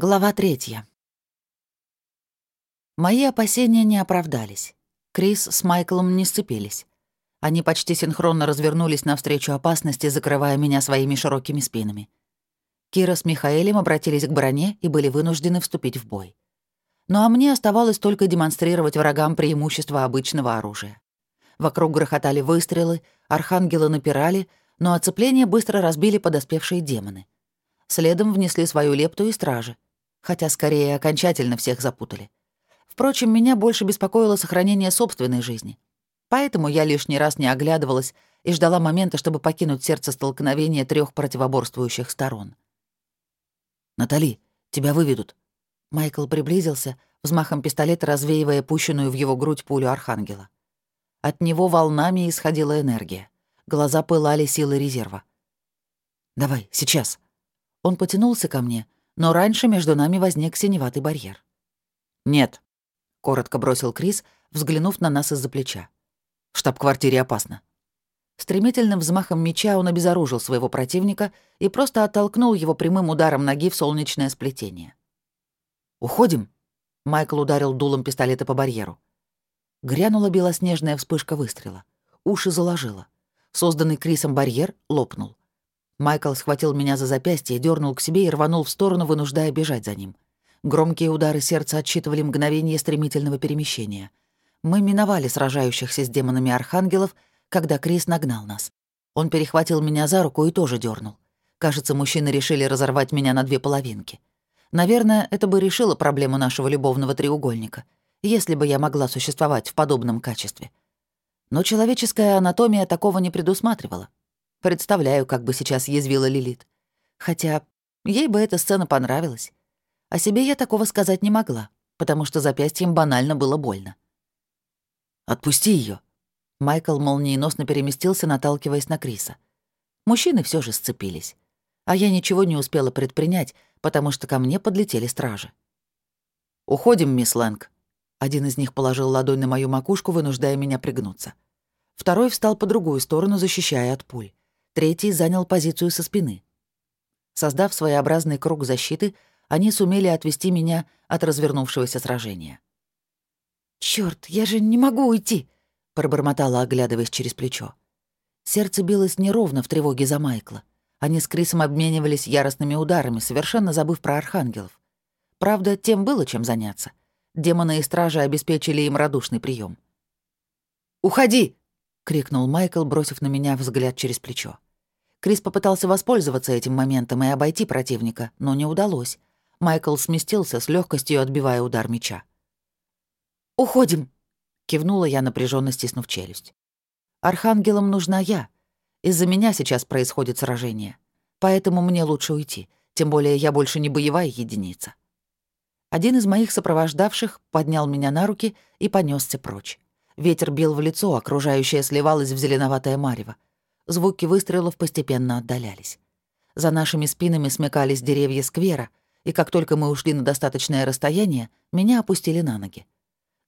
Глава третья. Мои опасения не оправдались. Крис с Майклом не сцепились. Они почти синхронно развернулись навстречу опасности, закрывая меня своими широкими спинами. Кира с Михаэлем обратились к броне и были вынуждены вступить в бой. Ну а мне оставалось только демонстрировать врагам преимущество обычного оружия. Вокруг грохотали выстрелы, архангелы напирали, но оцепление быстро разбили подоспевшие демоны. Следом внесли свою лепту и стражи — хотя скорее окончательно всех запутали. Впрочем, меня больше беспокоило сохранение собственной жизни. Поэтому я лишний раз не оглядывалась и ждала момента, чтобы покинуть сердце столкновения трех противоборствующих сторон. «Натали, тебя выведут». Майкл приблизился, взмахом пистолета развеивая пущенную в его грудь пулю Архангела. От него волнами исходила энергия. Глаза пылали силой резерва. «Давай, сейчас». Он потянулся ко мне — но раньше между нами возник синеватый барьер. «Нет», — коротко бросил Крис, взглянув на нас из-за плеча. «В штаб-квартире опасно». Стремительным взмахом меча он обезоружил своего противника и просто оттолкнул его прямым ударом ноги в солнечное сплетение. «Уходим?» — Майкл ударил дулом пистолета по барьеру. Грянула белоснежная вспышка выстрела. Уши заложило. Созданный Крисом барьер лопнул. Майкл схватил меня за запястье, дернул к себе и рванул в сторону, вынуждая бежать за ним. Громкие удары сердца отсчитывали мгновение стремительного перемещения. Мы миновали сражающихся с демонами архангелов, когда Крис нагнал нас. Он перехватил меня за руку и тоже дернул. Кажется, мужчины решили разорвать меня на две половинки. Наверное, это бы решило проблему нашего любовного треугольника, если бы я могла существовать в подобном качестве. Но человеческая анатомия такого не предусматривала. Представляю, как бы сейчас язвила Лилит. Хотя ей бы эта сцена понравилась. О себе я такого сказать не могла, потому что запястьем банально было больно. «Отпусти ее. Майкл молниеносно переместился, наталкиваясь на Криса. Мужчины все же сцепились. А я ничего не успела предпринять, потому что ко мне подлетели стражи. «Уходим, мисс Лэнг». Один из них положил ладонь на мою макушку, вынуждая меня пригнуться. Второй встал по другую сторону, защищая от пуль. Третий занял позицию со спины. Создав своеобразный круг защиты, они сумели отвести меня от развернувшегося сражения. «Чёрт, я же не могу уйти!» — пробормотала, оглядываясь через плечо. Сердце билось неровно в тревоге за Майкла. Они с Крисом обменивались яростными ударами, совершенно забыв про архангелов. Правда, тем было чем заняться. Демоны и стражи обеспечили им радушный прием. «Уходи!» — крикнул Майкл, бросив на меня взгляд через плечо. Крис попытался воспользоваться этим моментом и обойти противника, но не удалось. Майкл сместился с легкостью, отбивая удар меча. «Уходим!» — кивнула я, напряженно стиснув челюсть. «Архангелам нужна я. Из-за меня сейчас происходит сражение. Поэтому мне лучше уйти, тем более я больше не боевая единица». Один из моих сопровождавших поднял меня на руки и понесся прочь. Ветер бил в лицо, окружающее сливалось в зеленоватое марево. Звуки выстрелов постепенно отдалялись. За нашими спинами смекались деревья сквера, и как только мы ушли на достаточное расстояние, меня опустили на ноги.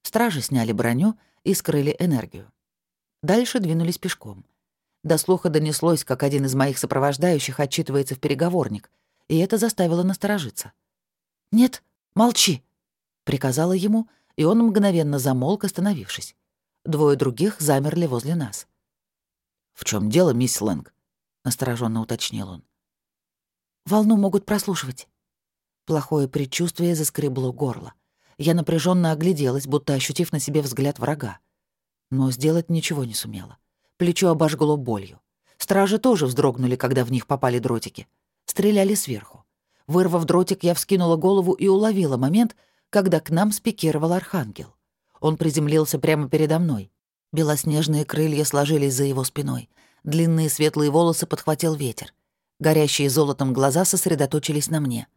Стражи сняли броню и скрыли энергию. Дальше двинулись пешком. До слуха донеслось, как один из моих сопровождающих отчитывается в переговорник, и это заставило насторожиться. «Нет, молчи!» — приказала ему, и он мгновенно замолк, остановившись. Двое других замерли возле нас. «В чем дело, мисс Лэнг?» — настороженно уточнил он. «Волну могут прослушивать». Плохое предчувствие заскребло горло. Я напряженно огляделась, будто ощутив на себе взгляд врага. Но сделать ничего не сумела. Плечо обожгло болью. Стражи тоже вздрогнули, когда в них попали дротики. Стреляли сверху. Вырвав дротик, я вскинула голову и уловила момент, когда к нам спикировал архангел. Он приземлился прямо передо мной. Белоснежные крылья сложились за его спиной. Длинные светлые волосы подхватил ветер. Горящие золотом глаза сосредоточились на мне.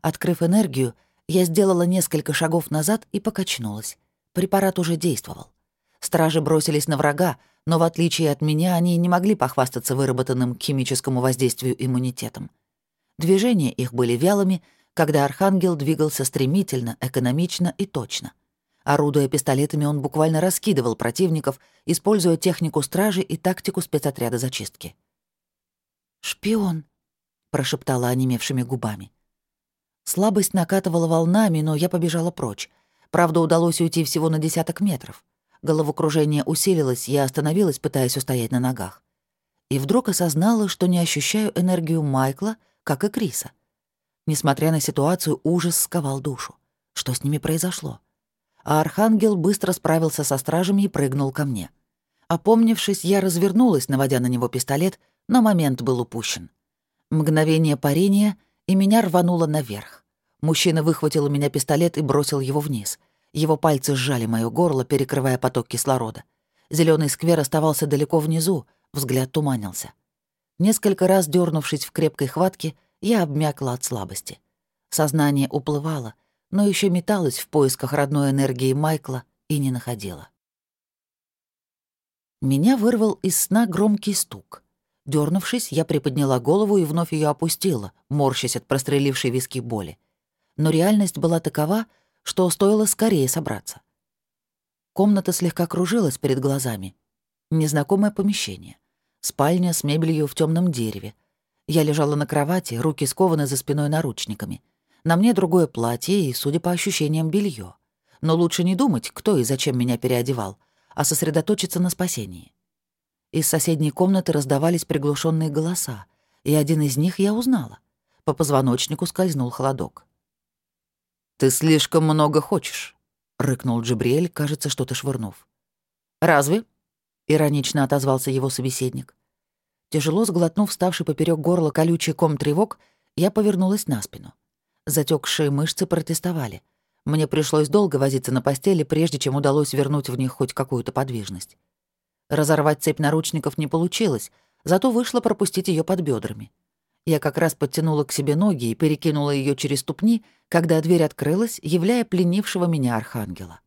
Открыв энергию, я сделала несколько шагов назад и покачнулась. Препарат уже действовал. Стражи бросились на врага, но в отличие от меня они не могли похвастаться выработанным к химическому воздействию иммунитетом. Движения их были вялыми, когда Архангел двигался стремительно, экономично и точно. Орудуя пистолетами, он буквально раскидывал противников, используя технику стражи и тактику спецотряда зачистки. «Шпион», — прошептала онемевшими губами. Слабость накатывала волнами, но я побежала прочь. Правда, удалось уйти всего на десяток метров. Головокружение усилилось, я остановилась, пытаясь устоять на ногах. И вдруг осознала, что не ощущаю энергию Майкла, как и Криса. Несмотря на ситуацию, ужас сковал душу. Что с ними произошло? А Архангел быстро справился со стражами и прыгнул ко мне. Опомнившись, я развернулась, наводя на него пистолет, но момент был упущен. Мгновение парения, и меня рвануло наверх. Мужчина выхватил у меня пистолет и бросил его вниз. Его пальцы сжали моё горло, перекрывая поток кислорода. Зелёный сквер оставался далеко внизу, взгляд туманился. Несколько раз дернувшись в крепкой хватке, я обмякла от слабости. Сознание уплывало, но еще металось в поисках родной энергии Майкла и не находила. Меня вырвал из сна громкий стук. Дернувшись, я приподняла голову и вновь ее опустила, морщась от прострелившей виски боли. Но реальность была такова, что стоило скорее собраться. Комната слегка кружилась перед глазами. Незнакомое помещение. Спальня с мебелью в темном дереве. Я лежала на кровати, руки скованы за спиной наручниками. На мне другое платье и, судя по ощущениям, белье. Но лучше не думать, кто и зачем меня переодевал, а сосредоточиться на спасении. Из соседней комнаты раздавались приглушенные голоса, и один из них я узнала. По позвоночнику скользнул холодок. «Ты слишком много хочешь», — рыкнул Джибриэль, кажется, что-то швырнув. «Разве?» — иронично отозвался его собеседник. Тяжело сглотнув ставший поперек горла колючий ком тревог, я повернулась на спину. Затекшие мышцы протестовали. Мне пришлось долго возиться на постели, прежде чем удалось вернуть в них хоть какую-то подвижность. Разорвать цепь наручников не получилось, зато вышло пропустить ее под бедрами. Я как раз подтянула к себе ноги и перекинула ее через ступни, когда дверь открылась, являя пленившего меня архангела.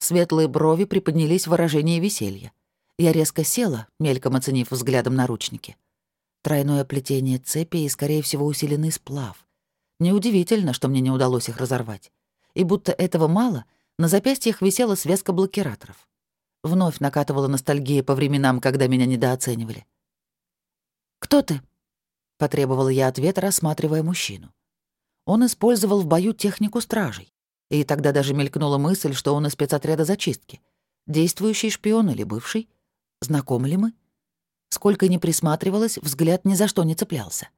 Светлые брови приподнялись в выражении веселья. Я резко села, мельком оценив взглядом наручники. Тройное плетение цепи и, скорее всего, усиленный сплав. Неудивительно, что мне не удалось их разорвать. И будто этого мало, на запястьях висела связка блокираторов. Вновь накатывала ностальгия по временам, когда меня недооценивали. «Кто ты?» — потребовала я ответа, рассматривая мужчину. Он использовал в бою технику стражей. И тогда даже мелькнула мысль, что он из спецотряда зачистки. Действующий шпион или бывший? Знакомы ли мы? Сколько ни присматривалась, взгляд ни за что не цеплялся.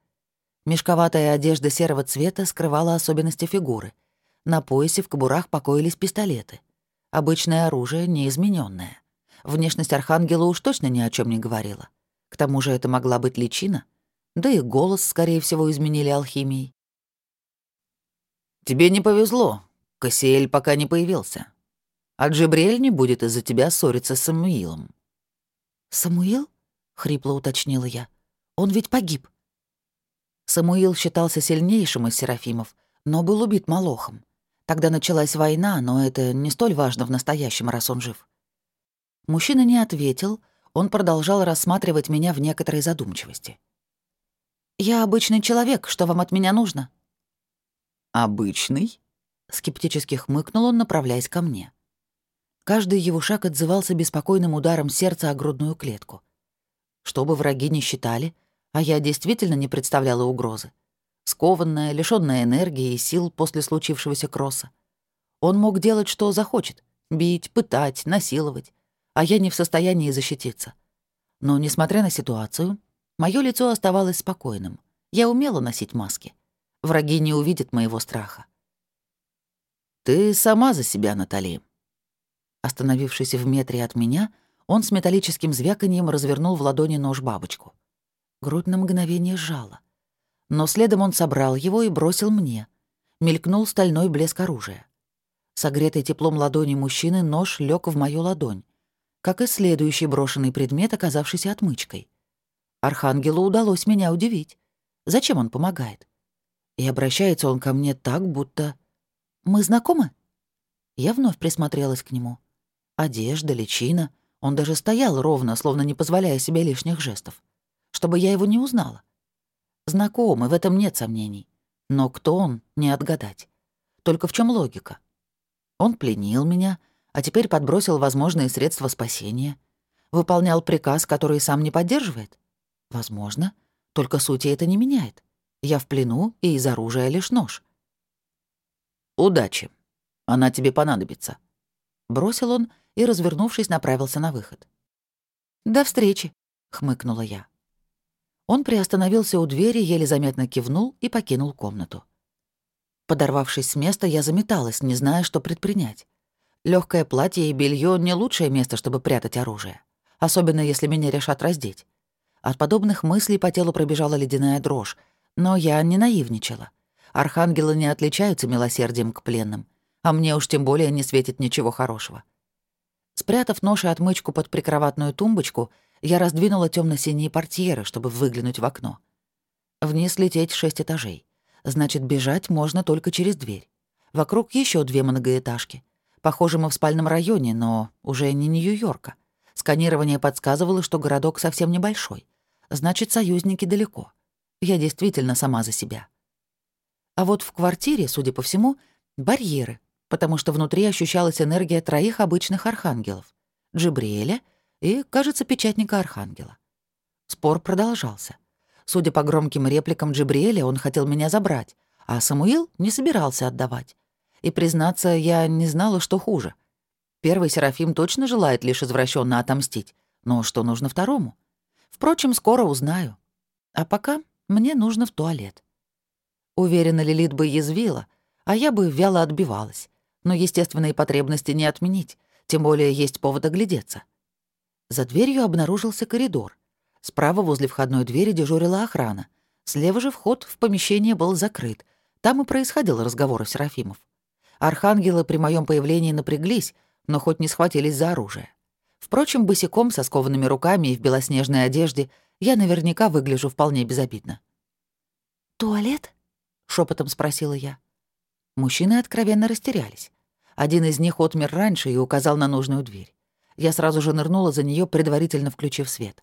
Мешковатая одежда серого цвета скрывала особенности фигуры. На поясе в кобурах покоились пистолеты. Обычное оружие, неизмененное. Внешность Архангела уж точно ни о чем не говорила. К тому же это могла быть личина. Да и голос, скорее всего, изменили алхимией. «Тебе не повезло. Кассиэль пока не появился. А Джибриэль не будет из-за тебя ссориться с Самуилом. «Самуил?» — хрипло уточнила я. «Он ведь погиб». Самуил считался сильнейшим из серафимов, но был убит Молохом. Тогда началась война, но это не столь важно в настоящем, раз он жив. Мужчина не ответил, он продолжал рассматривать меня в некоторой задумчивости. «Я обычный человек, что вам от меня нужно?» «Обычный?» — скептически хмыкнул он, направляясь ко мне. Каждый его шаг отзывался беспокойным ударом сердца о грудную клетку. Что бы враги не считали, а я действительно не представляла угрозы. Скованная, лишённая энергии и сил после случившегося кросса. Он мог делать, что захочет — бить, пытать, насиловать, а я не в состоянии защититься. Но, несмотря на ситуацию, мое лицо оставалось спокойным. Я умела носить маски. Враги не увидят моего страха. «Ты сама за себя, Натали», Остановившись в метре от меня, он с металлическим звяканьем развернул в ладони нож-бабочку. Грудь на мгновение сжала. Но следом он собрал его и бросил мне. Мелькнул стальной блеск оружия. Согретый теплом ладони мужчины нож лег в мою ладонь, как и следующий брошенный предмет, оказавшийся отмычкой. Архангелу удалось меня удивить. Зачем он помогает? И обращается он ко мне так, будто... «Мы знакомы?» Я вновь присмотрелась к нему. Одежда, личина. Он даже стоял ровно, словно не позволяя себе лишних жестов. Чтобы я его не узнала. Знакомый, в этом нет сомнений. Но кто он, не отгадать. Только в чем логика? Он пленил меня, а теперь подбросил возможные средства спасения. Выполнял приказ, который сам не поддерживает? Возможно. Только сути это не меняет. Я в плену, и из оружия лишь нож. «Удачи. Она тебе понадобится». Бросил он и, развернувшись, направился на выход. «До встречи», — хмыкнула я. Он приостановился у двери, еле заметно кивнул и покинул комнату. Подорвавшись с места, я заметалась, не зная, что предпринять. Легкое платье и белье не лучшее место, чтобы прятать оружие. Особенно, если меня решат раздеть. От подобных мыслей по телу пробежала ледяная дрожь, но я не наивничала. Архангелы не отличаются милосердием к пленным, а мне уж тем более не светит ничего хорошего. Спрятав нож и отмычку под прикроватную тумбочку, я раздвинула темно синие портьеры, чтобы выглянуть в окно. Вниз лететь шесть этажей. Значит, бежать можно только через дверь. Вокруг еще две многоэтажки. Похоже, мы в спальном районе, но уже не Нью-Йорка. Сканирование подсказывало, что городок совсем небольшой. Значит, союзники далеко. Я действительно сама за себя. А вот в квартире, судя по всему, барьеры, потому что внутри ощущалась энергия троих обычных архангелов — Джибриэля и, кажется, печатника архангела. Спор продолжался. Судя по громким репликам Джибриэля, он хотел меня забрать, а Самуил не собирался отдавать. И, признаться, я не знала, что хуже. Первый Серафим точно желает лишь извращенно отомстить, но что нужно второму? Впрочем, скоро узнаю. А пока мне нужно в туалет. Уверена, Лилит бы язвила, а я бы вяло отбивалась. Но естественные потребности не отменить, тем более есть повод оглядеться. За дверью обнаружился коридор. Справа возле входной двери дежурила охрана. Слева же вход в помещение был закрыт. Там и происходил разговор у Серафимов. Архангелы при моем появлении напряглись, но хоть не схватились за оружие. Впрочем, босиком, со скованными руками и в белоснежной одежде я наверняка выгляжу вполне безобидно. «Туалет?» — шепотом спросила я. Мужчины откровенно растерялись. Один из них отмер раньше и указал на нужную дверь. Я сразу же нырнула за нее, предварительно включив свет.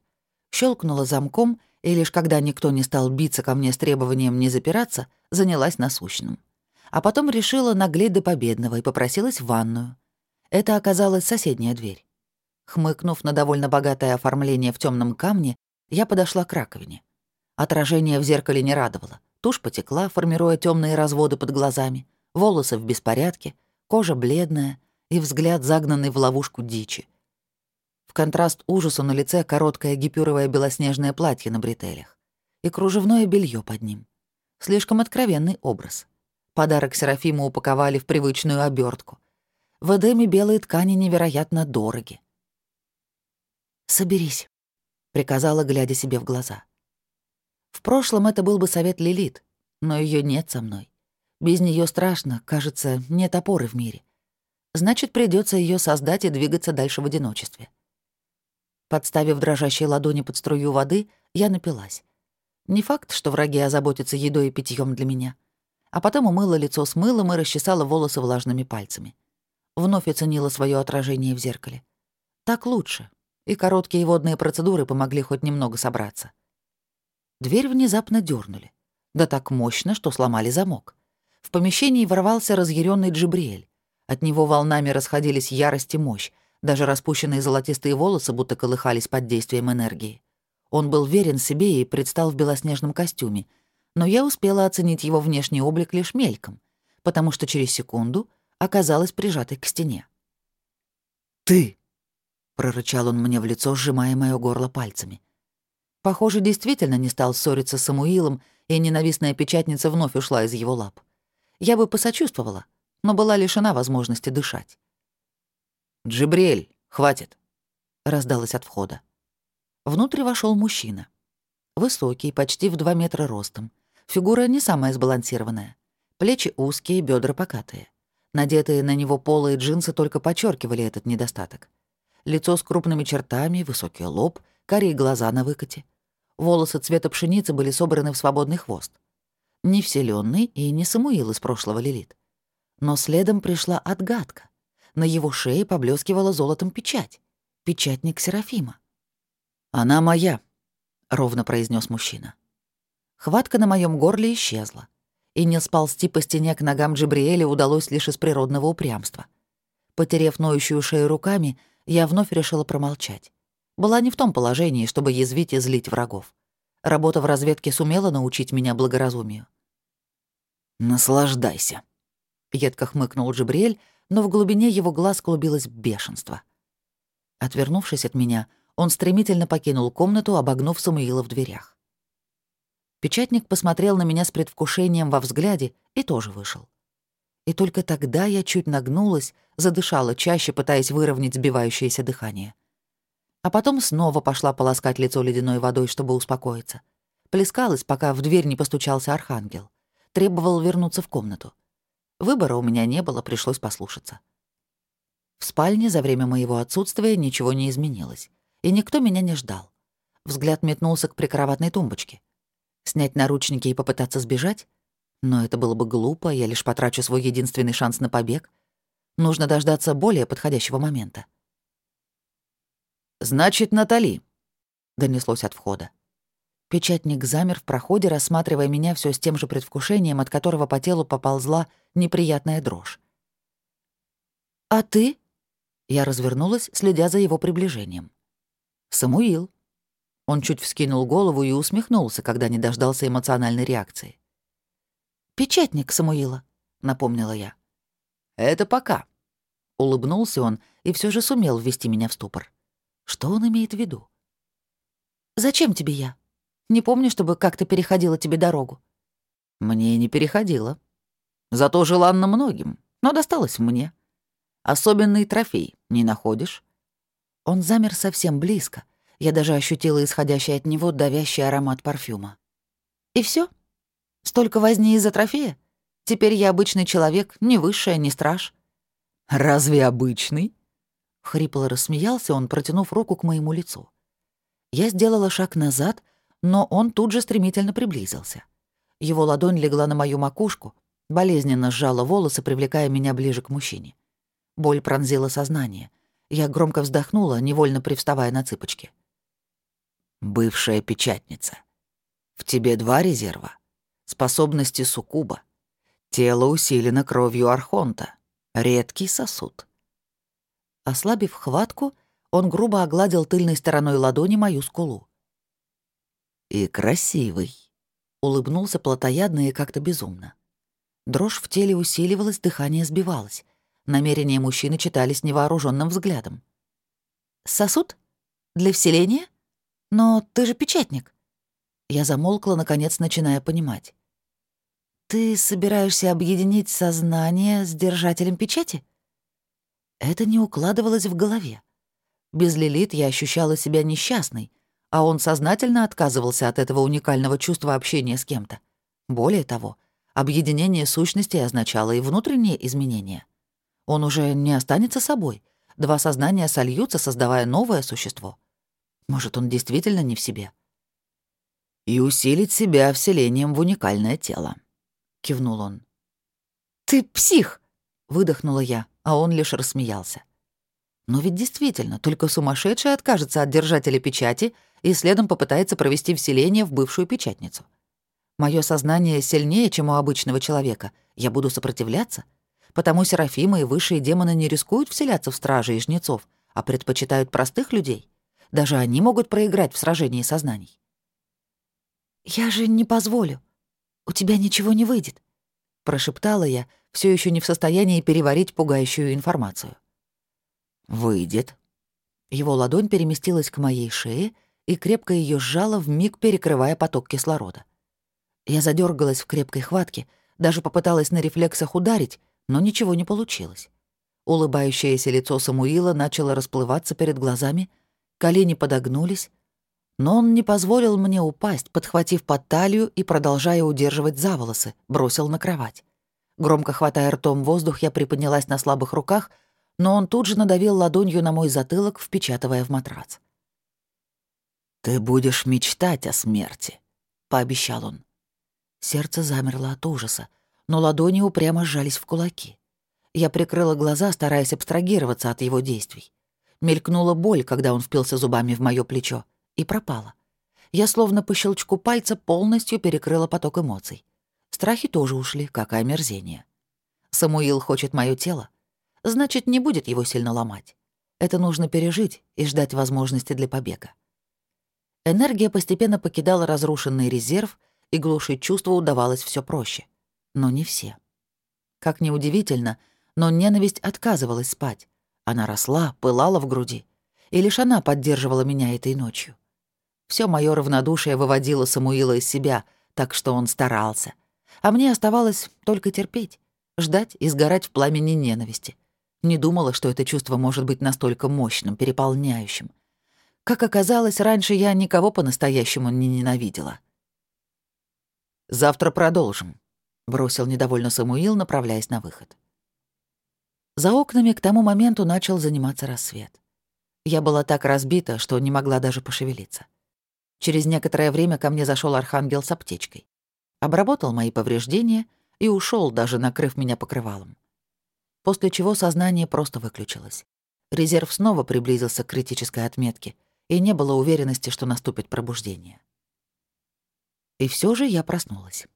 Щелкнула замком, и лишь когда никто не стал биться ко мне с требованием не запираться, занялась насущным. А потом решила наглеть до победного и попросилась в ванную. Это оказалась соседняя дверь. Хмыкнув на довольно богатое оформление в темном камне, я подошла к раковине. Отражение в зеркале не радовало. Тушь потекла, формируя темные разводы под глазами, волосы в беспорядке, кожа бледная и взгляд загнанный в ловушку дичи. В контраст ужасу на лице короткое гипюровое белоснежное платье на бретелях и кружевное белье под ним. Слишком откровенный образ. Подарок Серафиму упаковали в привычную обертку. В Эдеме белые ткани невероятно дороги. «Соберись», — приказала, глядя себе в глаза. В прошлом это был бы совет Лилит, но ее нет со мной. Без нее страшно, кажется, нет опоры в мире. Значит, придется ее создать и двигаться дальше в одиночестве. Подставив дрожащие ладони под струю воды, я напилась. Не факт, что враги озаботятся едой и питьем для меня. А потом умыла лицо с мылом и расчесала волосы влажными пальцами. Вновь оценила свое отражение в зеркале. Так лучше, и короткие водные процедуры помогли хоть немного собраться. Дверь внезапно дернули. Да так мощно, что сломали замок. В помещении ворвался разъяренный Джибриэль. От него волнами расходились ярость и мощь, даже распущенные золотистые волосы будто колыхались под действием энергии. Он был верен себе и предстал в белоснежном костюме, но я успела оценить его внешний облик лишь мельком, потому что через секунду оказалась прижатой к стене. «Ты!» — прорычал он мне в лицо, сжимая моё горло пальцами. Похоже, действительно не стал ссориться с Самуилом, и ненавистная печатница вновь ушла из его лап. Я бы посочувствовала, но была лишена возможности дышать. «Джибриэль, хватит!» — раздалось от входа. Внутрь вошел мужчина. Высокий, почти в два метра ростом. Фигура не самая сбалансированная. Плечи узкие, бедра покатые. Надетые на него полые джинсы только подчеркивали этот недостаток лицо с крупными чертами, высокий лоб, карие глаза на выкате. Волосы цвета пшеницы были собраны в свободный хвост. Не вселенный и не Самуил из прошлого Лилит. Но следом пришла отгадка. На его шее поблескивала золотом печать. Печатник Серафима. «Она моя», — ровно произнес мужчина. Хватка на моем горле исчезла. И не сползти по стене к ногам Джибриэля удалось лишь из природного упрямства. Потерев ноющую шею руками, я вновь решила промолчать. Была не в том положении, чтобы язвить и злить врагов. Работа в разведке сумела научить меня благоразумию. «Наслаждайся», — Едко хмыкнул Джибриэль, но в глубине его глаз клубилось бешенство. Отвернувшись от меня, он стремительно покинул комнату, обогнув Самуила в дверях. Печатник посмотрел на меня с предвкушением во взгляде и тоже вышел. И только тогда я чуть нагнулась, задышала чаще, пытаясь выровнять сбивающееся дыхание. А потом снова пошла полоскать лицо ледяной водой, чтобы успокоиться. Плескалась, пока в дверь не постучался архангел. Требовал вернуться в комнату. Выбора у меня не было, пришлось послушаться. В спальне за время моего отсутствия ничего не изменилось, и никто меня не ждал. Взгляд метнулся к прикроватной тумбочке. Снять наручники и попытаться сбежать? Но это было бы глупо, я лишь потрачу свой единственный шанс на побег. Нужно дождаться более подходящего момента. «Значит, Натали», — донеслось от входа. Печатник замер в проходе, рассматривая меня все с тем же предвкушением, от которого по телу поползла неприятная дрожь. «А ты?» Я развернулась, следя за его приближением. «Самуил». Он чуть вскинул голову и усмехнулся, когда не дождался эмоциональной реакции. «Печатник Самуила», — напомнила я. «Это пока». Улыбнулся он и все же сумел ввести меня в ступор. Что он имеет в виду? «Зачем тебе я?» Не помню, чтобы как-то переходила тебе дорогу». «Мне не переходила. Зато желанно многим, но досталось мне. Особенный трофей, не находишь?» Он замер совсем близко. Я даже ощутила исходящий от него давящий аромат парфюма. «И все? Столько возни из-за трофея? Теперь я обычный человек, не высшая, не страж». «Разве обычный?» Хрипло рассмеялся он, протянув руку к моему лицу. Я сделала шаг назад, но он тут же стремительно приблизился. Его ладонь легла на мою макушку, болезненно сжала волосы, привлекая меня ближе к мужчине. Боль пронзила сознание. Я громко вздохнула, невольно привставая на цыпочки. «Бывшая печатница. В тебе два резерва. Способности суккуба. Тело усилено кровью архонта. Редкий сосуд». Ослабив хватку, он грубо огладил тыльной стороной ладони мою скулу и красивый», — улыбнулся плотоядно и как-то безумно. Дрожь в теле усиливалась, дыхание сбивалось. Намерения мужчины читались невооруженным взглядом. «Сосуд? Для вселения? Но ты же печатник». Я замолкла, наконец, начиная понимать. «Ты собираешься объединить сознание с держателем печати?» Это не укладывалось в голове. Без Лилит я ощущала себя несчастной — а он сознательно отказывался от этого уникального чувства общения с кем-то. Более того, объединение сущностей означало и внутренние изменения. Он уже не останется собой. Два сознания сольются, создавая новое существо. Может, он действительно не в себе? «И усилить себя вселением в уникальное тело», — кивнул он. «Ты псих!» — выдохнула я, а он лишь рассмеялся. Но ведь действительно, только сумасшедший откажется от держателя печати и следом попытается провести вселение в бывшую печатницу. Мое сознание сильнее, чем у обычного человека. Я буду сопротивляться. Потому Серафимы и высшие демоны не рискуют вселяться в стражи и жнецов, а предпочитают простых людей. Даже они могут проиграть в сражении сознаний. «Я же не позволю. У тебя ничего не выйдет», — прошептала я, все еще не в состоянии переварить пугающую информацию. «Выйдет». Его ладонь переместилась к моей шее и крепко ее сжала, вмиг перекрывая поток кислорода. Я задергалась в крепкой хватке, даже попыталась на рефлексах ударить, но ничего не получилось. Улыбающееся лицо Самуила начало расплываться перед глазами, колени подогнулись, но он не позволил мне упасть, подхватив под талию и, продолжая удерживать за волосы, бросил на кровать. Громко хватая ртом воздух, я приподнялась на слабых руках — но он тут же надавил ладонью на мой затылок, впечатывая в матрац. «Ты будешь мечтать о смерти», — пообещал он. Сердце замерло от ужаса, но ладони упрямо сжались в кулаки. Я прикрыла глаза, стараясь абстрагироваться от его действий. Мелькнула боль, когда он впился зубами в моё плечо, и пропала. Я словно по щелчку пальца полностью перекрыла поток эмоций. Страхи тоже ушли, как и омерзение. Самуил хочет моё тело, значит, не будет его сильно ломать. Это нужно пережить и ждать возможности для побега. Энергия постепенно покидала разрушенный резерв, и глушить чувства удавалось все проще. Но не все. Как ни удивительно, но ненависть отказывалась спать. Она росла, пылала в груди. И лишь она поддерживала меня этой ночью. Все мое равнодушие выводило Самуила из себя, так что он старался. А мне оставалось только терпеть, ждать и сгорать в пламени ненависти. Не думала, что это чувство может быть настолько мощным, переполняющим. Как оказалось, раньше я никого по-настоящему не ненавидела. «Завтра продолжим», — бросил недовольно Самуил, направляясь на выход. За окнами к тому моменту начал заниматься рассвет. Я была так разбита, что не могла даже пошевелиться. Через некоторое время ко мне зашел архангел с аптечкой. Обработал мои повреждения и ушел, даже накрыв меня покрывалом. После чего сознание просто выключилось. Резерв снова приблизился к критической отметке, и не было уверенности, что наступит пробуждение. И все же я проснулась.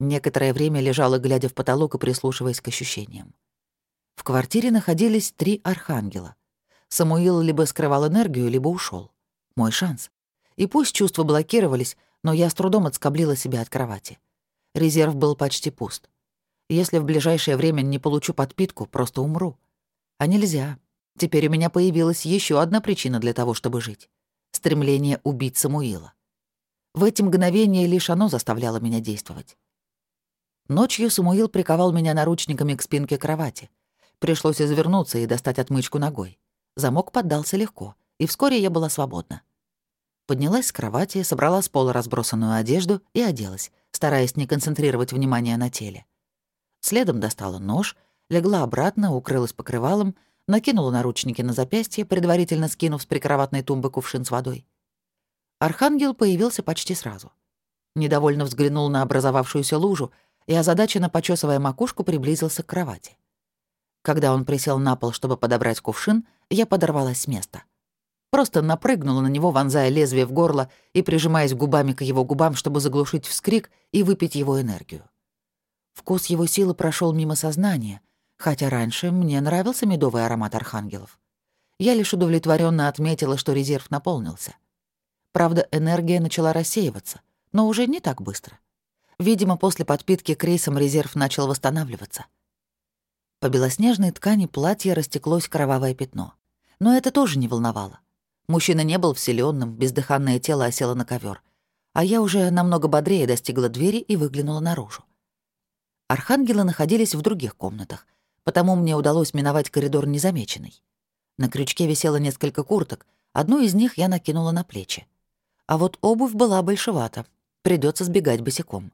Некоторое время лежала, глядя в потолок и прислушиваясь к ощущениям. В квартире находились три архангела. Самуил либо скрывал энергию, либо ушел. Мой шанс. И пусть чувства блокировались, но я с трудом отскоблила себя от кровати. Резерв был почти пуст. Если в ближайшее время не получу подпитку, просто умру. А нельзя. Теперь у меня появилась еще одна причина для того, чтобы жить. Стремление убить Самуила. В эти мгновения лишь оно заставляло меня действовать. Ночью Самуил приковал меня наручниками к спинке кровати. Пришлось извернуться и достать отмычку ногой. Замок поддался легко, и вскоре я была свободна. Поднялась с кровати, собрала с пола разбросанную одежду и оделась, стараясь не концентрировать внимание на теле. Следом достала нож, легла обратно, укрылась покрывалом, накинула наручники на запястье, предварительно скинув с прикроватной тумбы кувшин с водой. Архангел появился почти сразу. Недовольно взглянул на образовавшуюся лужу и, озадаченно почесывая макушку, приблизился к кровати. Когда он присел на пол, чтобы подобрать кувшин, я подорвалась с места. Просто напрыгнула на него, вонзая лезвие в горло и прижимаясь губами к его губам, чтобы заглушить вскрик и выпить его энергию. Вкус его силы прошел мимо сознания, хотя раньше мне нравился медовый аромат архангелов. Я лишь удовлетворенно отметила, что резерв наполнился. Правда, энергия начала рассеиваться, но уже не так быстро. Видимо, после подпитки крейсом резерв начал восстанавливаться. По белоснежной ткани платья растеклось кровавое пятно. Но это тоже не волновало. Мужчина не был вселенным, бездыханное тело осело на ковер, а я уже намного бодрее достигла двери и выглянула наружу. Архангелы находились в других комнатах, потому мне удалось миновать коридор незамеченный. На крючке висело несколько курток, одну из них я накинула на плечи. А вот обувь была большевата, придется сбегать босиком.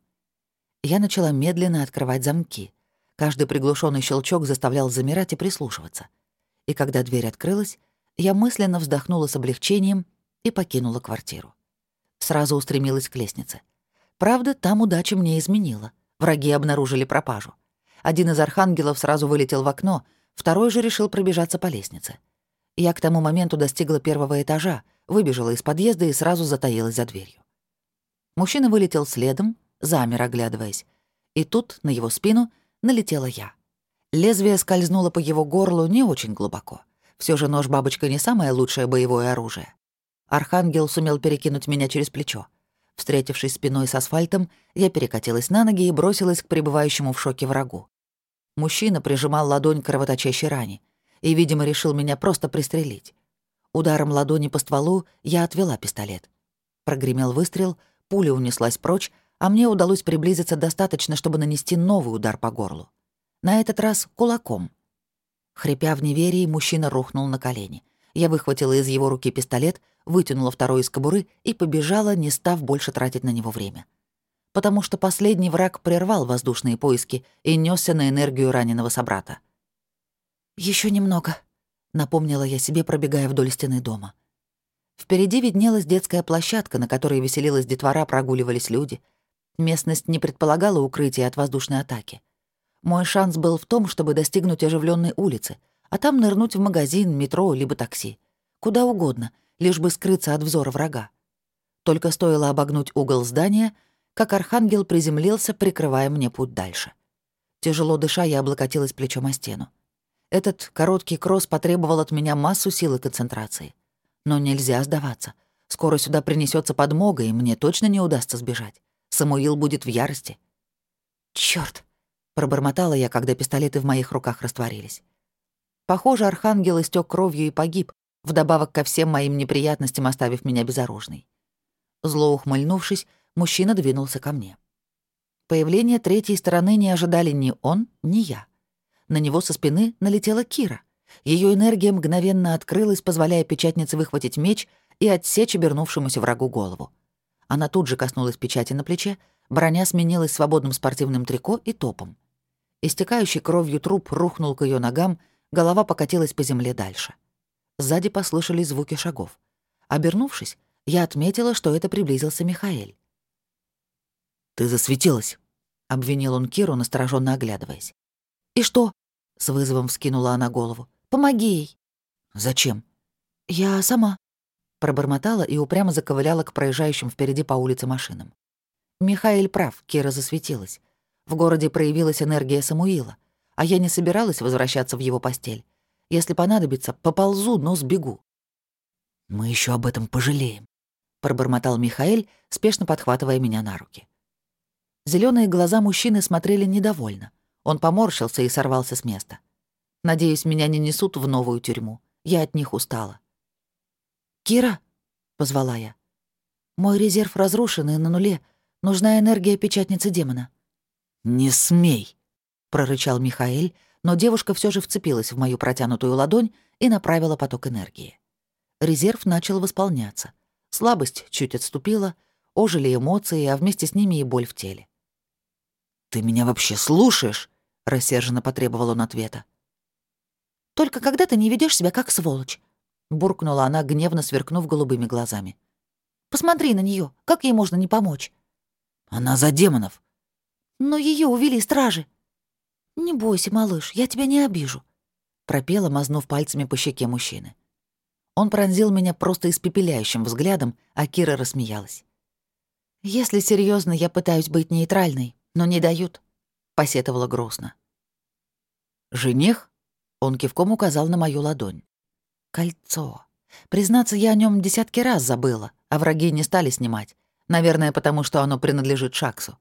Я начала медленно открывать замки. Каждый приглушенный щелчок заставлял замирать и прислушиваться. И когда дверь открылась, я мысленно вздохнула с облегчением и покинула квартиру. Сразу устремилась к лестнице. Правда, там удача мне изменила. Враги обнаружили пропажу. Один из архангелов сразу вылетел в окно, второй же решил пробежаться по лестнице. Я к тому моменту достигла первого этажа, выбежала из подъезда и сразу затаилась за дверью. Мужчина вылетел следом, замер, оглядываясь. И тут на его спину налетела я. Лезвие скользнуло по его горлу не очень глубоко. Все же нож-бабочка не самое лучшее боевое оружие. Архангел сумел перекинуть меня через плечо. Встретившись спиной с асфальтом, я перекатилась на ноги и бросилась к пребывающему в шоке врагу. Мужчина прижимал ладонь к кровоточащей ране и, видимо, решил меня просто пристрелить. Ударом ладони по стволу я отвела пистолет. Прогремел выстрел, пуля унеслась прочь, а мне удалось приблизиться достаточно, чтобы нанести новый удар по горлу. На этот раз кулаком — Хрипя в неверии, мужчина рухнул на колени. Я выхватила из его руки пистолет, вытянула второй из кобуры и побежала, не став больше тратить на него время. Потому что последний враг прервал воздушные поиски и несся на энергию раненого собрата. Еще немного», — напомнила я себе, пробегая вдоль стены дома. Впереди виднелась детская площадка, на которой веселилась детвора, прогуливались люди. Местность не предполагала укрытия от воздушной атаки. Мой шанс был в том, чтобы достигнуть оживленной улицы, а там нырнуть в магазин, метро либо такси. Куда угодно, лишь бы скрыться от взора врага. Только стоило обогнуть угол здания, как архангел приземлился, прикрывая мне путь дальше. Тяжело дыша, я облокотилась плечом о стену. Этот короткий кросс потребовал от меня массу сил и концентрации. Но нельзя сдаваться. Скоро сюда принесется подмога, и мне точно не удастся сбежать. Самуил будет в ярости. Черт! Пробормотала я, когда пистолеты в моих руках растворились. Похоже, архангел истек кровью и погиб, вдобавок ко всем моим неприятностям оставив меня безоружной. Зло ухмыльнувшись, мужчина двинулся ко мне. Появление третьей стороны не ожидали ни он, ни я. На него со спины налетела Кира. Ее энергия мгновенно открылась, позволяя печатнице выхватить меч и отсечь обернувшемуся врагу голову. Она тут же коснулась печати на плече, броня сменилась свободным спортивным трико и топом. Истекающий кровью труп рухнул к ее ногам, голова покатилась по земле дальше. Сзади послышались звуки шагов. Обернувшись, я отметила, что это приблизился Михаэль. «Ты засветилась», — обвинил он Киру, настороженно оглядываясь. «И что?» — с вызовом вскинула она голову. «Помоги ей». «Зачем?» «Я сама», — пробормотала и упрямо заковыляла к проезжающим впереди по улице машинам. Михаил прав, Кира засветилась. В городе проявилась энергия Самуила, а я не собиралась возвращаться в его постель. Если понадобится, поползу, но сбегу. «Мы еще об этом пожалеем», — пробормотал Михаил, спешно подхватывая меня на руки. Зеленые глаза мужчины смотрели недовольно. Он поморщился и сорвался с места. Надеюсь, меня не несут в новую тюрьму. Я от них устала. «Кира?» — позвала я. «Мой резерв разрушен и на нуле. Нужна энергия печатницы демона». «Не смей!» — прорычал Михаил, но девушка все же вцепилась в мою протянутую ладонь и направила поток энергии. Резерв начал восполняться. Слабость чуть отступила, ожили эмоции, а вместе с ними и боль в теле. «Ты меня вообще слушаешь?» — рассерженно потребовал он ответа. «Только когда ты не ведешь себя как сволочь», — буркнула она, гневно сверкнув голубыми глазами. «Посмотри на нее, как ей можно не помочь?» «Она за демонов». «Но ее увели стражи». «Не бойся, малыш, я тебя не обижу», — пропела, мазнув пальцами по щеке мужчины. Он пронзил меня просто испепеляющим взглядом, а Кира рассмеялась. «Если серьезно, я пытаюсь быть нейтральной, но не дают», — посетовала грустно. «Жених?» — он кивком указал на мою ладонь. «Кольцо. Признаться, я о нем десятки раз забыла, а враги не стали снимать. Наверное, потому что оно принадлежит Шаксу.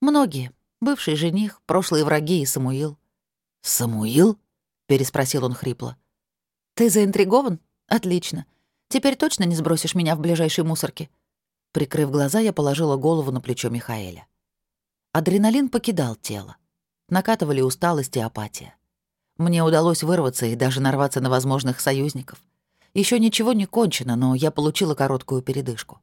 Многие. Бывший жених, прошлые враги и Самуил». «Самуил?» — переспросил он хрипло. «Ты заинтригован? Отлично. Теперь точно не сбросишь меня в ближайшей мусорке?» Прикрыв глаза, я положила голову на плечо Михаэля. Адреналин покидал тело. Накатывали усталость и апатия. Мне удалось вырваться и даже нарваться на возможных союзников. Еще ничего не кончено, но я получила короткую передышку.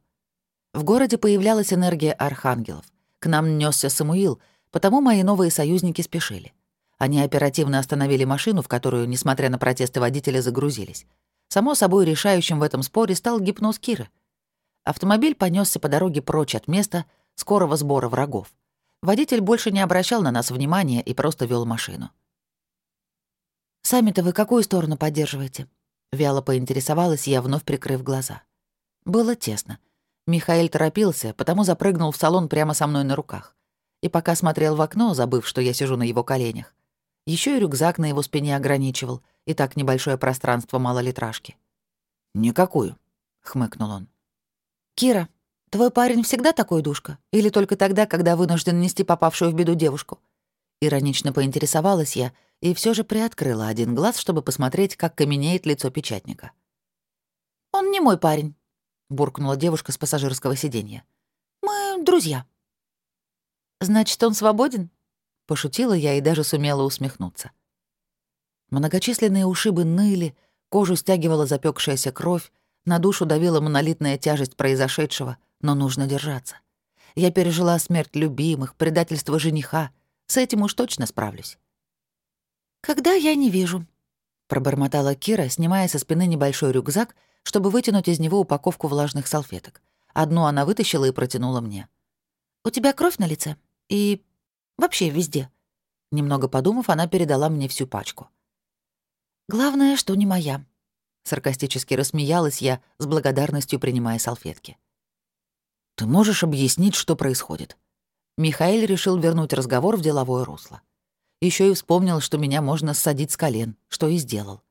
В городе появлялась энергия архангелов. К нам несся Самуил, потому мои новые союзники спешили. Они оперативно остановили машину, в которую, несмотря на протесты водителя, загрузились. Само собой, решающим в этом споре стал гипноз Киры. Автомобиль понесся по дороге прочь от места скорого сбора врагов. Водитель больше не обращал на нас внимания и просто вел машину. «Сами-то вы какую сторону поддерживаете?» Вяло поинтересовалась я, вновь прикрыв глаза. Было тесно. Михаил торопился, потому запрыгнул в салон прямо со мной на руках. И пока смотрел в окно, забыв, что я сижу на его коленях, еще и рюкзак на его спине ограничивал, и так небольшое пространство малолитражки. «Никакую», — хмыкнул он. «Кира, «Твой парень всегда такой душка? Или только тогда, когда вынужден нести попавшую в беду девушку?» Иронично поинтересовалась я и все же приоткрыла один глаз, чтобы посмотреть, как каменеет лицо печатника. «Он не мой парень», — буркнула девушка с пассажирского сиденья. «Мы друзья». «Значит, он свободен?» — пошутила я и даже сумела усмехнуться. Многочисленные ушибы ныли, кожу стягивала запекшаяся кровь, на душу давила монолитная тяжесть произошедшего — но нужно держаться. Я пережила смерть любимых, предательство жениха. С этим уж точно справлюсь. «Когда я не вижу», — пробормотала Кира, снимая со спины небольшой рюкзак, чтобы вытянуть из него упаковку влажных салфеток. Одну она вытащила и протянула мне. «У тебя кровь на лице? И вообще везде?» Немного подумав, она передала мне всю пачку. «Главное, что не моя», — саркастически рассмеялась я, с благодарностью принимая салфетки. Ты можешь объяснить, что происходит?» Михаил решил вернуть разговор в деловое русло. Еще и вспомнил, что меня можно ссадить с колен, что и сделал.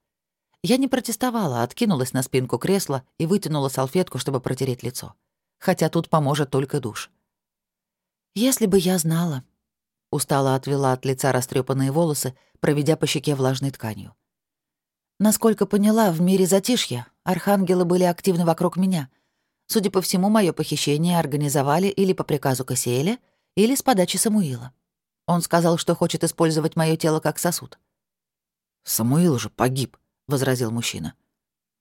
Я не протестовала, откинулась на спинку кресла и вытянула салфетку, чтобы протереть лицо. Хотя тут поможет только душ. «Если бы я знала...» устало отвела от лица растрепанные волосы, проведя по щеке влажной тканью. Насколько поняла, в мире затишья архангелы были активны вокруг меня. Судя по всему, мое похищение организовали или по приказу Кассиэля, или с подачи Самуила. Он сказал, что хочет использовать мое тело как сосуд. «Самуил же погиб», — возразил мужчина.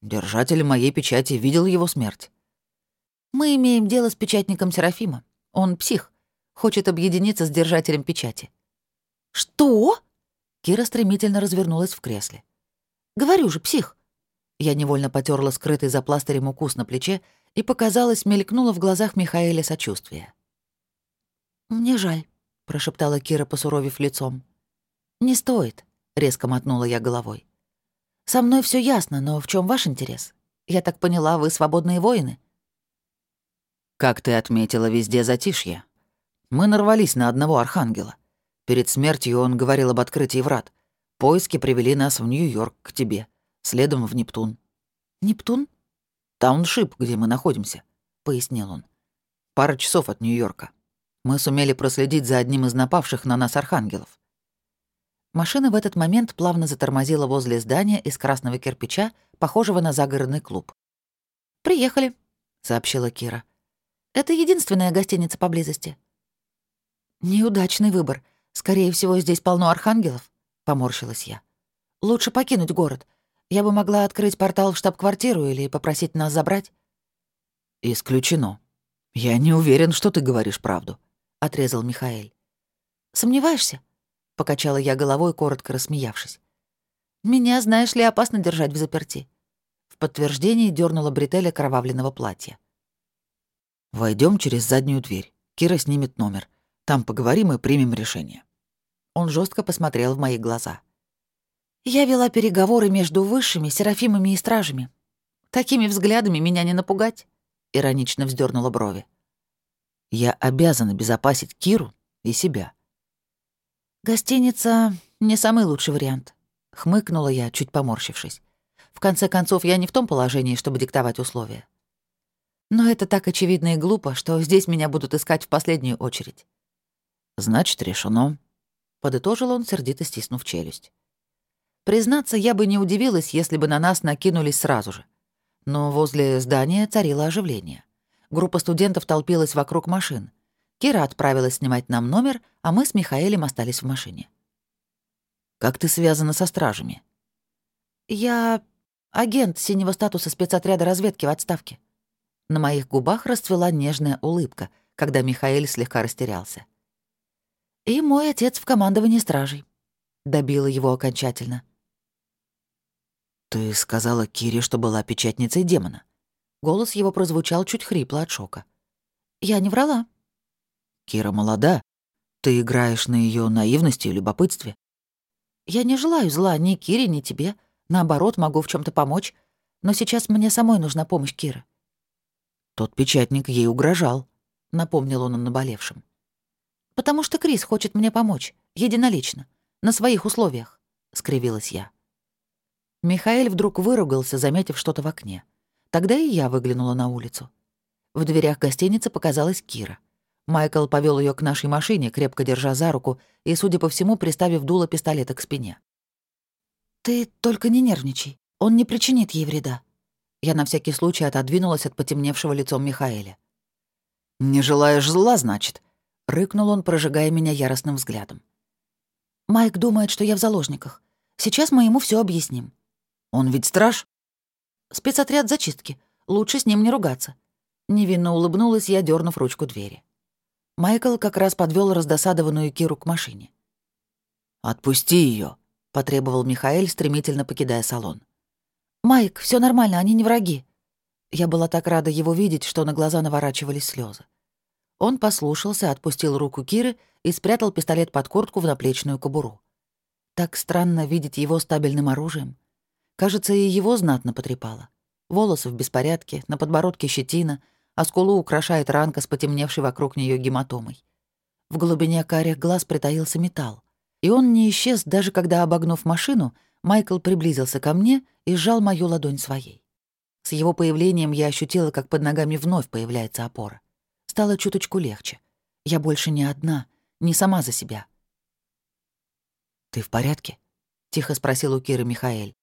«Держатель моей печати видел его смерть». «Мы имеем дело с печатником Серафима. Он псих, хочет объединиться с держателем печати». «Что?» Кира стремительно развернулась в кресле. «Говорю же, псих!» Я невольно потерла скрытый за пластырем укус на плече и, показалось, мелькнуло в глазах Михаэля сочувствие. «Мне жаль», — прошептала Кира, посуровив лицом. «Не стоит», — резко мотнула я головой. «Со мной все ясно, но в чем ваш интерес? Я так поняла, вы свободные воины?» «Как ты отметила, везде затишье. Мы нарвались на одного архангела. Перед смертью он говорил об открытии врат. Поиски привели нас в Нью-Йорк к тебе, следом в Нептун. Нептун? Тауншип, где мы находимся, пояснил он. Пара часов от Нью-Йорка. Мы сумели проследить за одним из напавших на нас архангелов. Машина в этот момент плавно затормозила возле здания из красного кирпича, похожего на загородный клуб. «Приехали», — сообщила Кира. «Это единственная гостиница поблизости». «Неудачный выбор. Скорее всего, здесь полно архангелов», — поморщилась я. «Лучше покинуть город. Я бы могла открыть портал в штаб-квартиру или попросить нас забрать». «Исключено. Я не уверен, что ты говоришь правду», — отрезал Михаэль. «Сомневаешься?» — покачала я головой, коротко рассмеявшись. «Меня, знаешь ли, опасно держать в заперти». В подтверждении дернула бретель кровавленного платья. Войдем через заднюю дверь. Кира снимет номер. Там поговорим и примем решение». Он жестко посмотрел в мои глаза. «Я вела переговоры между высшими, серафимами и стражами. Такими взглядами меня не напугать», — иронично вздернула брови. «Я обязана безопасить Киру и себя». «Гостиница — не самый лучший вариант», — хмыкнула я, чуть поморщившись. «В конце концов, я не в том положении, чтобы диктовать условия. Но это так очевидно и глупо, что здесь меня будут искать в последнюю очередь. «Значит, решено», — подытожил он, сердито стиснув челюсть. Признаться, я бы не удивилась, если бы на нас накинулись сразу же. Но возле здания царило оживление. Группа студентов толпилась вокруг машин. Кира отправилась снимать нам номер, а мы с Михаэлем остались в машине. «Как ты связана со стражами?» «Я агент синего статуса спецотряда разведки в отставке». На моих губах расцвела нежная улыбка, когда Михаэль слегка растерялся. И мой отец в командовании стражей. Добила его окончательно. «Ты сказала Кире, что была печатницей демона». Голос его прозвучал чуть хрипло от шока. «Я не врала». «Кира молода. Ты играешь на ее наивности и любопытстве». «Я не желаю зла ни Кире, ни тебе. Наоборот, могу в чем то помочь. Но сейчас мне самой нужна помощь Киры». «Тот печатник ей угрожал», — напомнил он о наболевшем. «Потому что Крис хочет мне помочь, единолично, на своих условиях», — скривилась я. Михаил вдруг выругался, заметив что-то в окне. Тогда и я выглянула на улицу. В дверях гостиницы показалась Кира. Майкл повел ее к нашей машине, крепко держа за руку и, судя по всему, приставив дуло пистолета к спине. «Ты только не нервничай. Он не причинит ей вреда». Я на всякий случай отодвинулась от потемневшего лицом Михаэля. «Не желаешь зла, значит?» — рыкнул он, прожигая меня яростным взглядом. «Майк думает, что я в заложниках. Сейчас мы ему все объясним». «Он ведь страж?» «Спецотряд зачистки. Лучше с ним не ругаться». Невинно улыбнулась я, дернув ручку двери. Майкл как раз подвел раздосадованную Киру к машине. «Отпусти ее, потребовал Михаэль, стремительно покидая салон. «Майк, все нормально, они не враги». Я была так рада его видеть, что на глаза наворачивались слезы. Он послушался, отпустил руку Киры и спрятал пистолет под куртку в наплечную кобуру. Так странно видеть его стабильным оружием. Кажется, и его знатно потрепало. Волосы в беспорядке, на подбородке щетина, а скулу украшает ранка с потемневшей вокруг нее гематомой. В глубине карих глаз притаился металл. И он не исчез, даже когда, обогнув машину, Майкл приблизился ко мне и сжал мою ладонь своей. С его появлением я ощутила, как под ногами вновь появляется опора стало чуточку легче. Я больше не одна, не сама за себя. «Ты в порядке?» — тихо спросил у Киры Михаэль.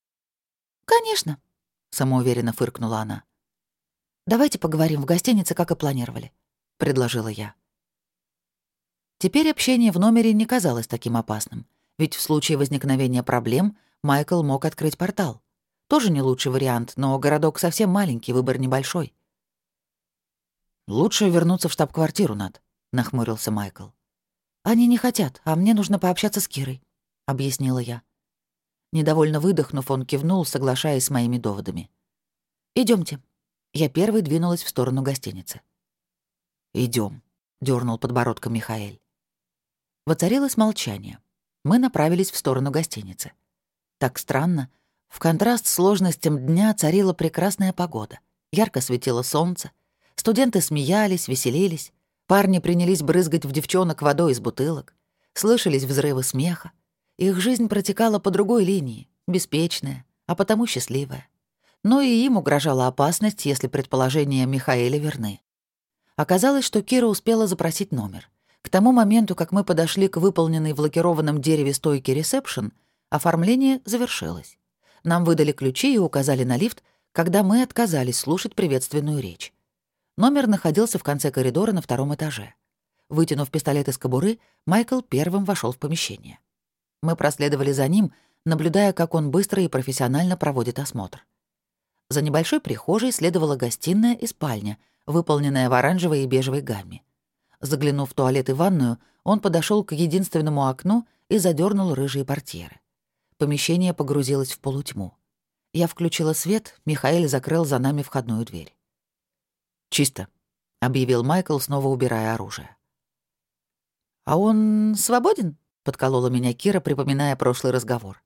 «Конечно», — самоуверенно фыркнула она. «Давайте поговорим в гостинице, как и планировали», — предложила я. Теперь общение в номере не казалось таким опасным, ведь в случае возникновения проблем Майкл мог открыть портал. Тоже не лучший вариант, но городок совсем маленький, выбор небольшой. «Лучше вернуться в штаб-квартиру, Над», — нахмурился Майкл. «Они не хотят, а мне нужно пообщаться с Кирой», — объяснила я. Недовольно выдохнув, он кивнул, соглашаясь с моими доводами. Идемте. Я первой двинулась в сторону гостиницы. Идем, дернул подбородком Михаэль. Воцарилось молчание. Мы направились в сторону гостиницы. Так странно. В контраст с сложностям дня царила прекрасная погода. Ярко светило солнце. Студенты смеялись, веселились. Парни принялись брызгать в девчонок водой из бутылок. Слышались взрывы смеха. Их жизнь протекала по другой линии, беспечная, а потому счастливая. Но и им угрожала опасность, если предположения Михаэля верны. Оказалось, что Кира успела запросить номер. К тому моменту, как мы подошли к выполненной в лакированном дереве стойке ресепшн, оформление завершилось. Нам выдали ключи и указали на лифт, когда мы отказались слушать приветственную речь. Номер находился в конце коридора на втором этаже. Вытянув пистолет из кобуры, Майкл первым вошел в помещение. Мы проследовали за ним, наблюдая, как он быстро и профессионально проводит осмотр. За небольшой прихожей следовала гостиная и спальня, выполненная в оранжевой и бежевой гамме. Заглянув в туалет и ванную, он подошел к единственному окну и задернул рыжие портьеры. Помещение погрузилось в полутьму. Я включила свет, Михаил закрыл за нами входную дверь. «Чисто», — объявил Майкл, снова убирая оружие. «А он свободен?» Подколола меня Кира, припоминая прошлый разговор.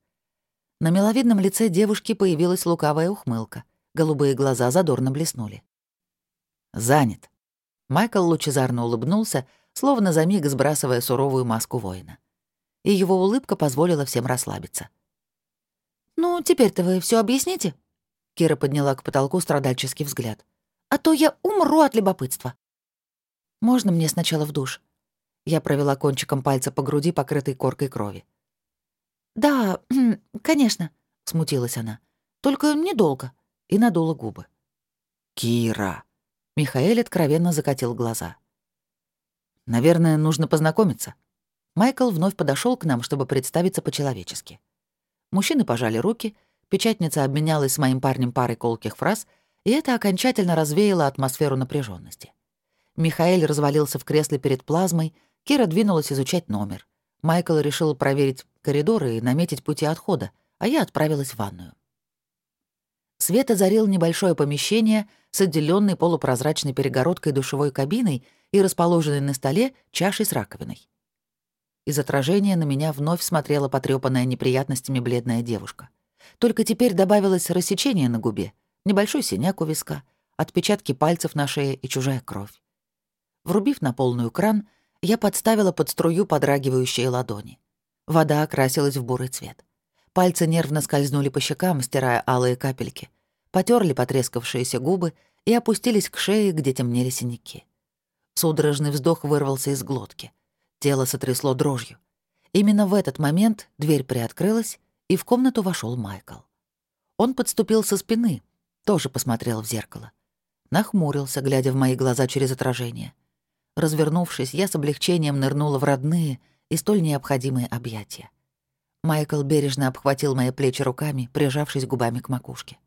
На миловидном лице девушки появилась лукавая ухмылка. Голубые глаза задорно блеснули. «Занят». Майкл лучезарно улыбнулся, словно за миг сбрасывая суровую маску воина. И его улыбка позволила всем расслабиться. «Ну, теперь-то вы все объясните?» Кира подняла к потолку страдальческий взгляд. «А то я умру от любопытства». «Можно мне сначала в душ?» Я провела кончиком пальца по груди, покрытой коркой крови. «Да, конечно», — смутилась она. «Только недолго». И надула губы. «Кира!» — Михаэль откровенно закатил глаза. «Наверное, нужно познакомиться». Майкл вновь подошел к нам, чтобы представиться по-человечески. Мужчины пожали руки, печатница обменялась с моим парнем парой колких фраз, и это окончательно развеяло атмосферу напряженности. Михаэль развалился в кресле перед плазмой, Кира двинулась изучать номер. Майкл решил проверить коридоры и наметить пути отхода, а я отправилась в ванную. Свет озарил небольшое помещение с отделенной полупрозрачной перегородкой душевой кабиной и расположенной на столе чашей с раковиной. Из отражения на меня вновь смотрела потрёпанная неприятностями бледная девушка. Только теперь добавилось рассечение на губе, небольшой синяк у виска, отпечатки пальцев на шее и чужая кровь. Врубив на полную кран, я подставила под струю подрагивающие ладони. Вода окрасилась в бурый цвет. Пальцы нервно скользнули по щекам, стирая алые капельки. Потерли потрескавшиеся губы и опустились к шее, где темнели синяки. Судорожный вздох вырвался из глотки. Тело сотрясло дрожью. Именно в этот момент дверь приоткрылась, и в комнату вошел Майкл. Он подступил со спины, тоже посмотрел в зеркало. Нахмурился, глядя в мои глаза через отражение. Развернувшись, я с облегчением нырнула в родные и столь необходимые объятия. Майкл бережно обхватил мои плечи руками, прижавшись губами к макушке.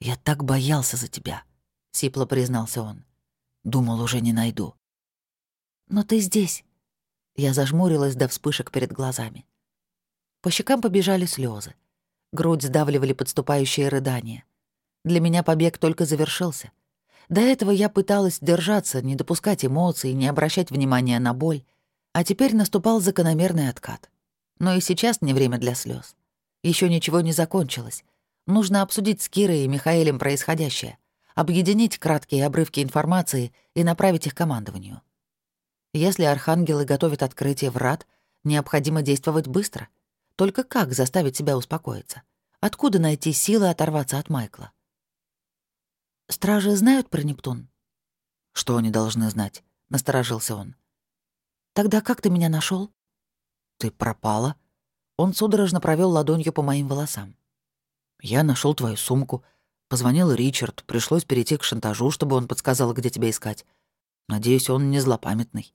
«Я так боялся за тебя», — сипло признался он. «Думал, уже не найду». «Но ты здесь». Я зажмурилась до вспышек перед глазами. По щекам побежали слезы. Грудь сдавливали подступающие рыдания. Для меня побег только завершился. До этого я пыталась держаться, не допускать эмоций, не обращать внимания на боль, а теперь наступал закономерный откат. Но и сейчас не время для слез. Еще ничего не закончилось. Нужно обсудить с Кирой и Михаилем происходящее, объединить краткие обрывки информации и направить их командованию. Если архангелы готовят открытие врат, необходимо действовать быстро. Только как заставить себя успокоиться? Откуда найти силы оторваться от Майкла? «Стражи знают про Нептун?» «Что они должны знать?» — насторожился он. «Тогда как ты меня нашел? «Ты пропала?» Он судорожно провел ладонью по моим волосам. «Я нашел твою сумку. Позвонил Ричард. Пришлось перейти к шантажу, чтобы он подсказал, где тебя искать. Надеюсь, он не злопамятный».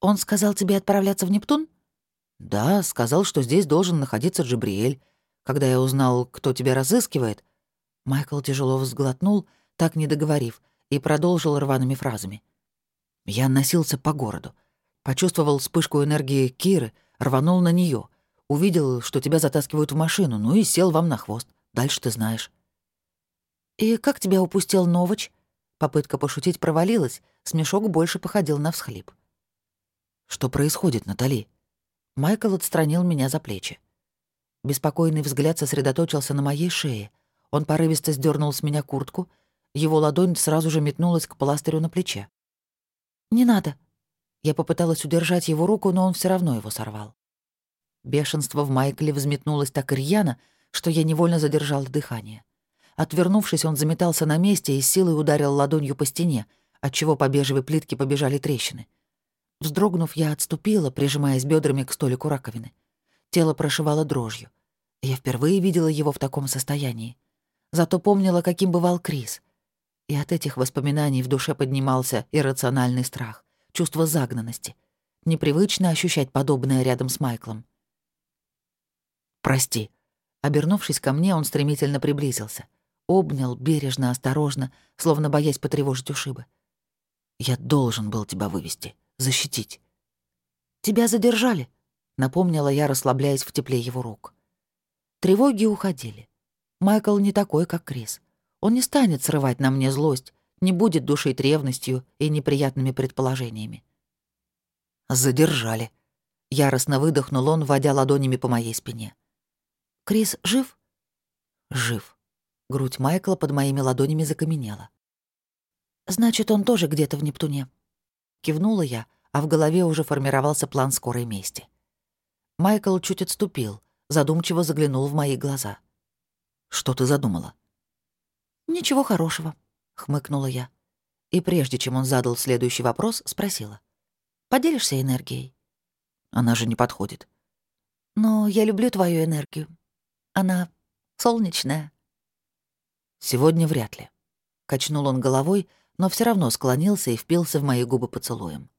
«Он сказал тебе отправляться в Нептун?» «Да, сказал, что здесь должен находиться Джабриэль. Когда я узнал, кто тебя разыскивает...» Майкл тяжело взглотнул, так не договорив, и продолжил рваными фразами. «Я носился по городу. Почувствовал вспышку энергии Киры, рванул на нее, Увидел, что тебя затаскивают в машину, ну и сел вам на хвост. Дальше ты знаешь». «И как тебя упустил Новоч?» Попытка пошутить провалилась, смешок больше походил на всхлип. «Что происходит, Натали?» Майкл отстранил меня за плечи. Беспокойный взгляд сосредоточился на моей шее. Он порывисто сдернул с меня куртку. Его ладонь сразу же метнулась к пластырю на плече. «Не надо». Я попыталась удержать его руку, но он все равно его сорвал. Бешенство в Майкле взметнулось так рьяно, что я невольно задержала дыхание. Отвернувшись, он заметался на месте и силой ударил ладонью по стене, отчего по бежевой плитке побежали трещины. Вздрогнув, я отступила, прижимаясь бедрами к столику раковины. Тело прошивало дрожью. Я впервые видела его в таком состоянии. Зато помнила, каким бывал Крис. И от этих воспоминаний в душе поднимался иррациональный страх, чувство загнанности. Непривычно ощущать подобное рядом с Майклом. «Прости». Обернувшись ко мне, он стремительно приблизился. Обнял, бережно, осторожно, словно боясь потревожить ушибы. «Я должен был тебя вывести, защитить». «Тебя задержали», — напомнила я, расслабляясь в тепле его рук. Тревоги уходили. Майкл не такой, как Крис. Он не станет срывать на мне злость, не будет душить ревностью и неприятными предположениями. «Задержали», — яростно выдохнул он, водя ладонями по моей спине. Крис жив?» «Жив». Грудь Майкла под моими ладонями закаменела. «Значит, он тоже где-то в Нептуне». Кивнула я, а в голове уже формировался план скорой мести. Майкл чуть отступил, задумчиво заглянул в мои глаза. «Что ты задумала?» «Ничего хорошего», — хмыкнула я. И прежде чем он задал следующий вопрос, спросила. «Поделишься энергией?» «Она же не подходит». «Но я люблю твою энергию. Она солнечная». «Сегодня вряд ли». Качнул он головой, но все равно склонился и впился в мои губы поцелуем.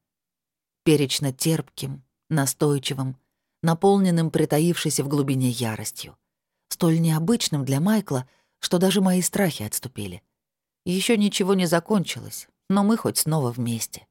Перечно терпким, настойчивым, наполненным притаившейся в глубине яростью. Столь необычным для Майкла, что даже мои страхи отступили. Еще ничего не закончилось, но мы хоть снова вместе.